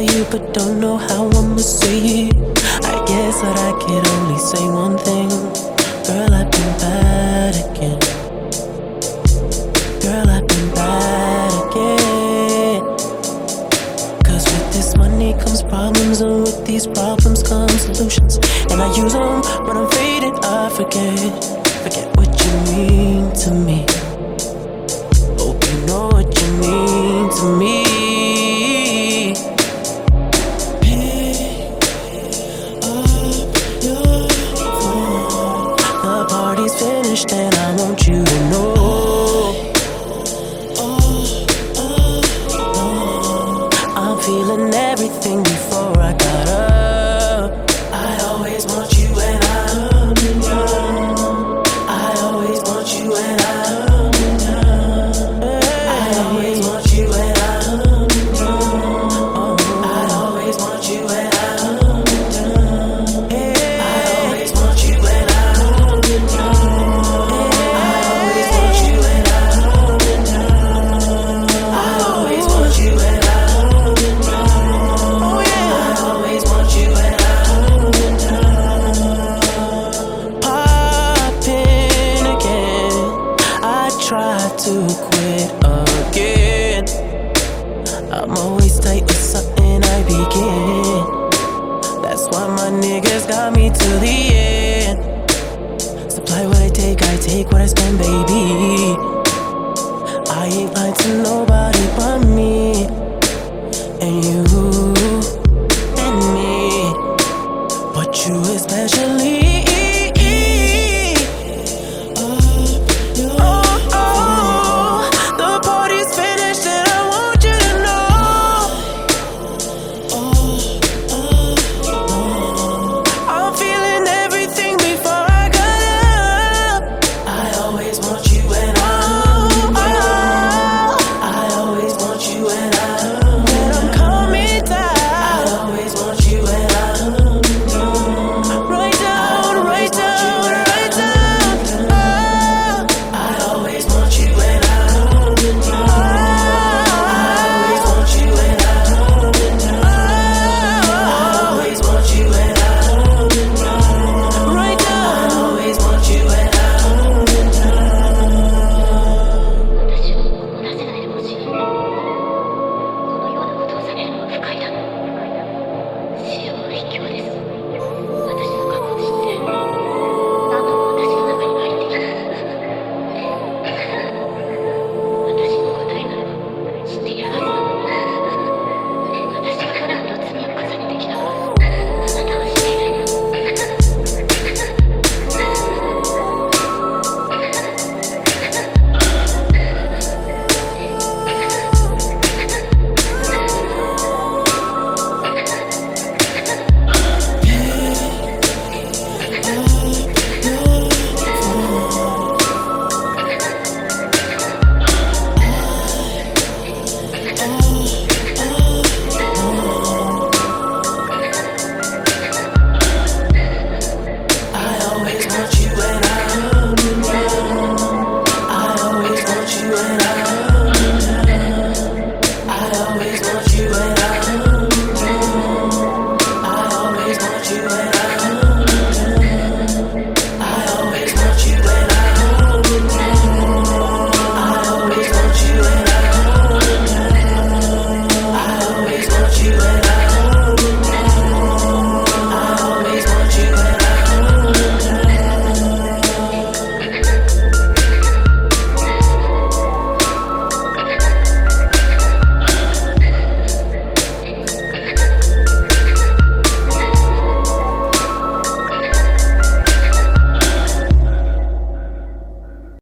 you, but don't know how I'ma say it. I guess that I could only say one thing. Girl, I've been bad again. Girl, I've been bad again. Cause with this money comes problems, and with these problems come solutions. And I use them when I'm faded, I forget. Forget what you mean to me. Hope you know what you mean to me. I want you to know to quit again. I'm always tight with something I begin. That's why my niggas got me to the end. Supply what I take, I take what I spend, baby. I ain't lying to nobody but me. And you I need.